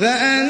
فأنه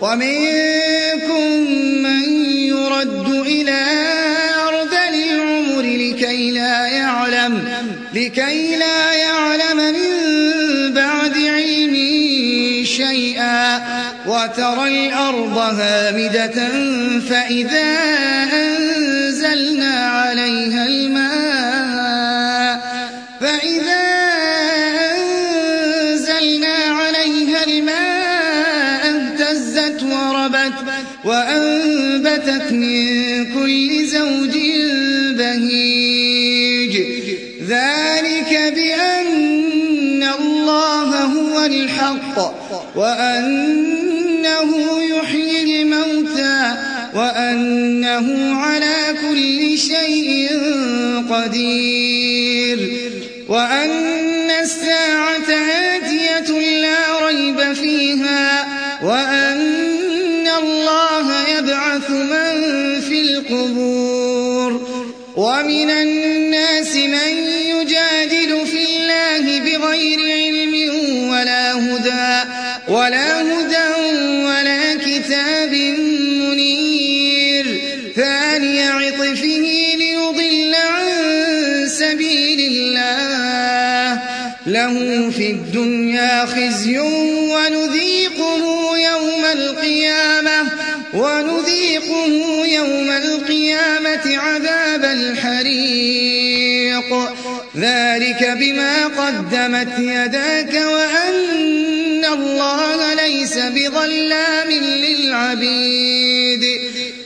ومنكم من يرد إلى أرض العمر لكي لا يعلم لكي لا يعلم من بعد علم شيئا. وترى الأرض هامدة فإذا أنزلنا عليها وأنبتت من كل زوج بهيج. ذلك بأن الله هو الحق وأنه يحيي الموتى وأنه على كل شيء قدير. وأن الساعة ولا هدى ولا كتاب منير. ثاني عطفه ليضل عن سبيل الله. له في الدنيا خزي ونذيقه يوم القيامة ونذيقه يوم القيامة عذاب الحريق. ذلك بما قدمت يداك وأن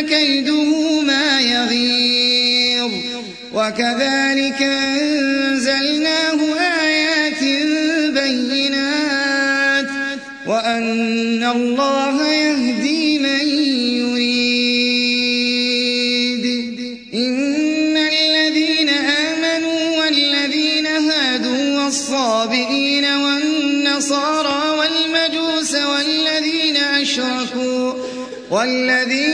كيده ما يغيظ. وكذلك أنزلناه آيات بينات. وأن الله يهدي من يريد. إن الذين آمنوا والذين هادوا والصابئين والنصارى والمجوس والذين أشركوا والذين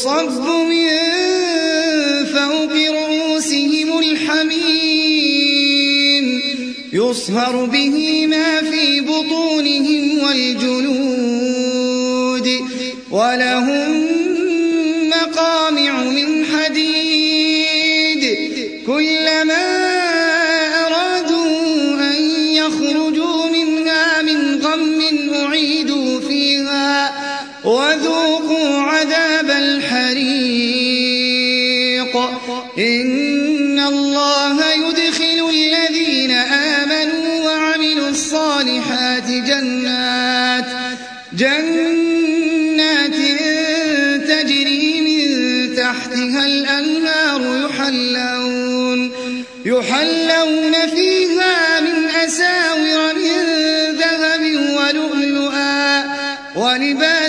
يصب من فوق رؤوسهم الحميم يصهر به ما في بطونهم والجلود ولهم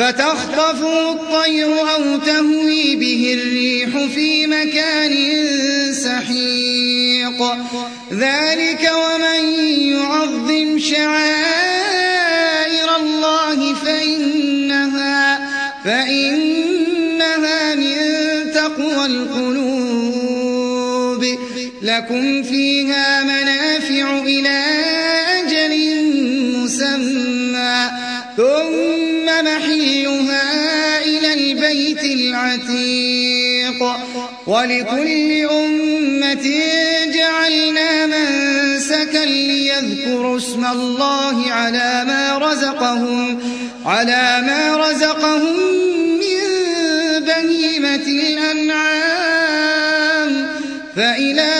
فتخطفه الطير أو تهوي به الريح في مكان سحيق. ذلك ومن يعظم شعائر الله فإنها, فإنها من تقوى القلوب. لكم فيها منافع إلى العتيق ولكل أمة جعلنا منسكا ليذكروا اسم الله على ما رزقهم على ما رزقهم من بهيمة الأنعام. فإلهكم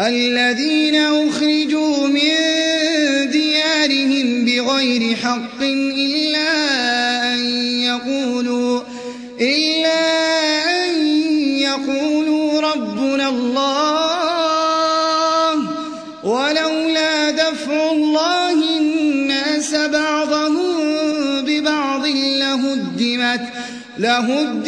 الذين أخرجوا من ديارهم بغير حق إلا أن يقولوا إلا أن يقولوا ربنا الله ولولا دفع الله الناس بعضهم ببعض لهدمت لهدمت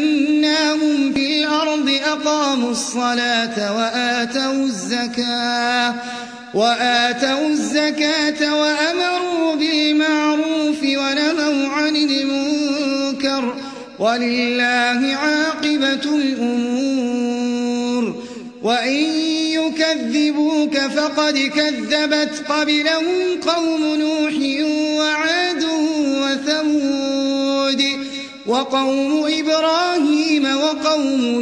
أقاموا الصلاة وآتوا الزكاة وآتوا الزكاة وأمروا بالمعروف ونهوا عن المنكر ولله عاقبة الأمور. وإن يكذبوك فقد كذبت قبلهم قوم نوح وعاد وثمود وقوم إبراهيم وقوم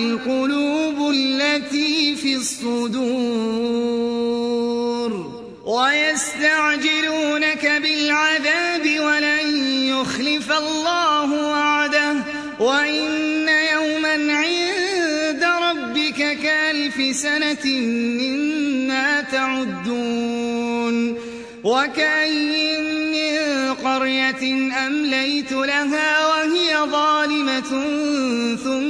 القلوب التي في الصدور ويستعجلونك بالعذاب ولن يخلف الله وعده وإن يوما عند ربك كألف سنة مما تعدون وكأي من قرية أمليت لها وهي ظالمة ثم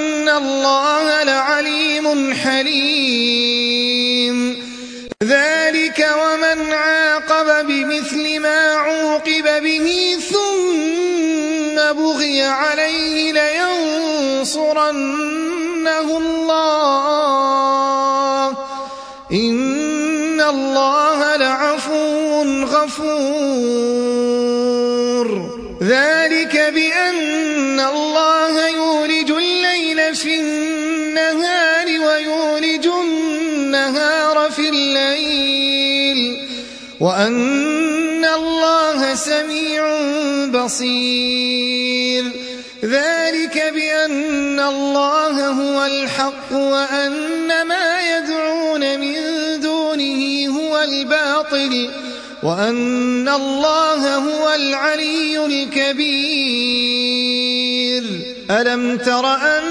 الله لعليم حليم. ذلك ومن عاقب بمثل ما عوقب به ثم بغي عليه لينصرنه الله إن الله لعفو غفور. ذلك بأن الله الليل في النهار ويولج النهار في الليل وأن الله سميع بصير. ذلك بأن الله هو الحق وأن ما يدعون من دونه هو الباطل وأن الله هو العلي الكبير. ألم تر أن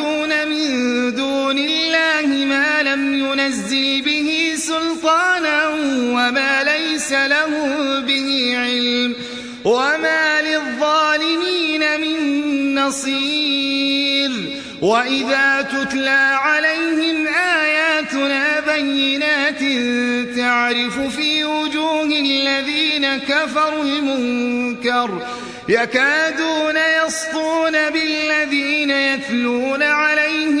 وما ليس له به علم وما للظالمين من نصير وإذا تتلى عليهم آياتنا بينات تعرف في وجوه الذين كفروا المنكر يكادون يسطون بالذين يتلون عليهم